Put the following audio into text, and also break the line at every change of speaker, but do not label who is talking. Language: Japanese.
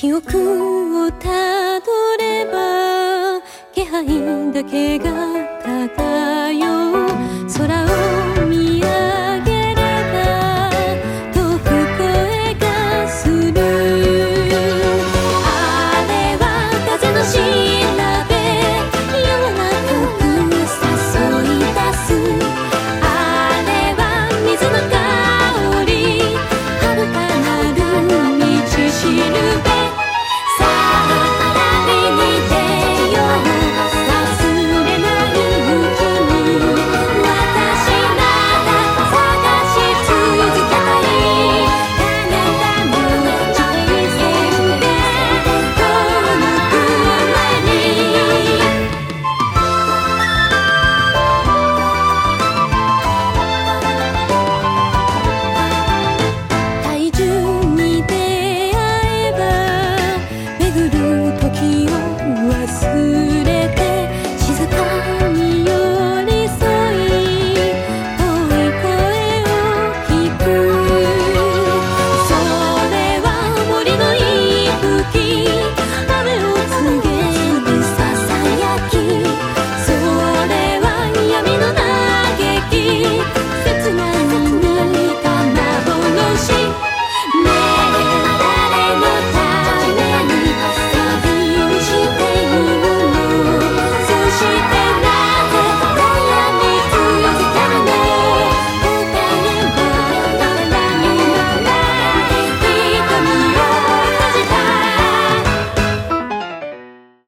記憶をたどれば気配だけが漂う。